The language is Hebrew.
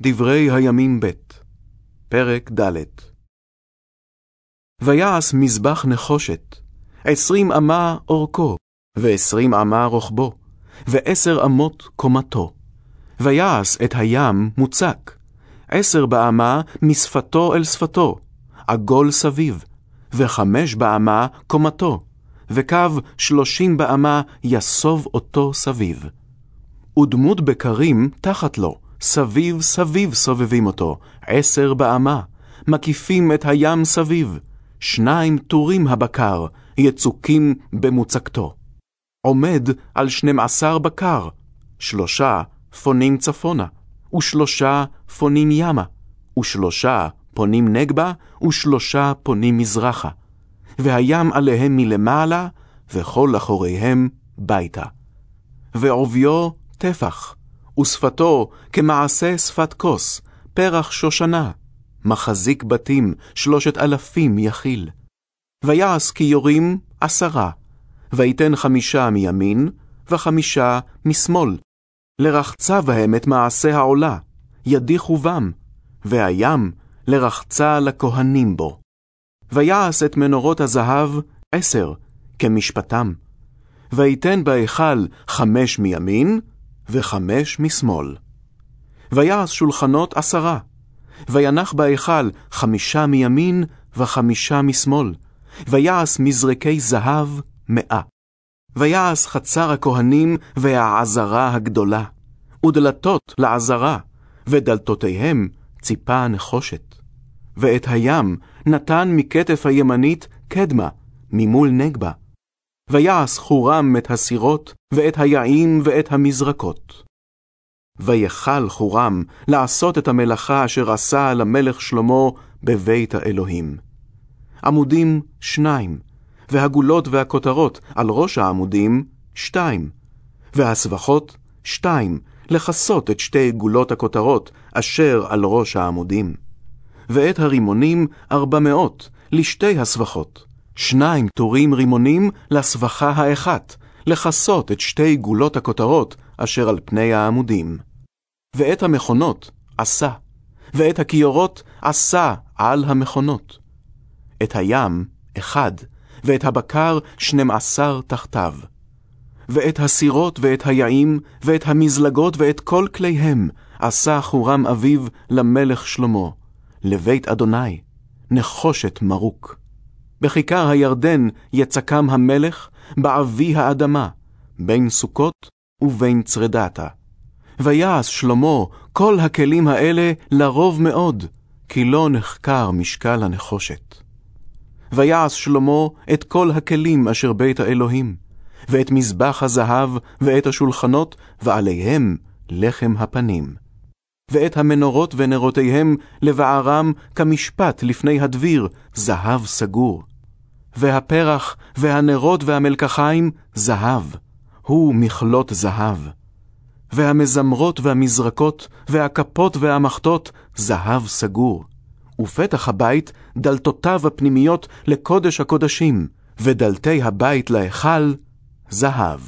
דברי הימים ב', פרק ד' ויעש מזבח נחושת, עשרים אמה אורכו, ועשרים אמה רוחבו, ועשר אמות קומתו. ויעש את הים מוצק, עשר באמה משפתו אל שפתו, עגול סביב, וחמש באמה קומתו, וקו שלושים באמה יסוב אותו סביב. ודמות בקרים תחת לו, סביב סביב סובבים אותו, עשר באמה, מקיפים את הים סביב, שניים טורים הבקר, יצוקים במוצקתו. עומד על שנים עשר בקר, שלושה פונים צפונה, ושלושה פונים ימה, ושלושה פונים נגבה, ושלושה פונים מזרחה. והים עליהם מלמעלה, וכל אחוריהם ביתה. ועוביו טפח, ושפתו כמעשה שפת כוס, פרח שושנה, מחזיק בתים שלושת אלפים יכיל. ויעש כי יורים עשרה, ויתן חמישה מימין, וחמישה משמאל. לרחצה בהם את מעשה העולה, ידיחו בם, והים לרחצה לכהנים בו. ויעש את מנורות הזהב עשר, כמשפטם. ויתן בהיכל חמש מימין, וחמש משמאל. ויעש שולחנות עשרה, וינח בהיכל חמישה מימין וחמישה משמאל, ויעש מזרקי זהב מאה. ויעש חצר הכהנים והעזרה הגדולה, ודלתות לעזרה, ודלתותיהם ציפה נחושת. ואת הים נתן מכתף הימנית קדמה, ממול נגבה. ויעש חורם את הסירות, ואת היעים ואת המזרקות. ויכל חורם לעשות את המלאכה אשר עשה למלך שלמה בבית האלוהים. עמודים שניים, והגולות והכותרות על ראש העמודים שתיים, והסבכות שתיים, לכסות את שתי גולות הכותרות אשר על ראש העמודים. ואת הרימונים ארבע מאות, לשתי הסבכות. שניים טורים רימונים לסבכה האחת, לכסות את שתי גולות הכותרות אשר על פני העמודים. ואת המכונות עשה, ואת הכיורות עשה על המכונות. את הים אחד, ואת הבקר שנים עשר תחתיו. ואת הסירות ואת היעים, ואת המזלגות ואת כל כליהם, עשה חורם אביו למלך שלמה, לבית אדוני, נחושת מרוק. בכיכר הירדן יצקם המלך, בעבי האדמה, בין סוכות ובין צרדתה. ויעש שלמה כל הכלים האלה לרוב מאוד, כי לא נחקר משקל הנחושת. ויעש שלמה את כל הכלים אשר בית האלוהים, ואת מזבח הזהב, ואת השולחנות, ועליהם לחם הפנים. ואת המנורות ונרותיהם לבערם כמשפט לפני הדביר, זהב סגור. והפרח, והנרות והמלקחיים, זהב, הוא מכלות זהב. והמזמרות והמזרקות, והכפות והמחטות, זהב סגור. ופתח הבית, דלתותיו הפנימיות לקודש הקודשים, ודלתי הבית להיכל, זהב.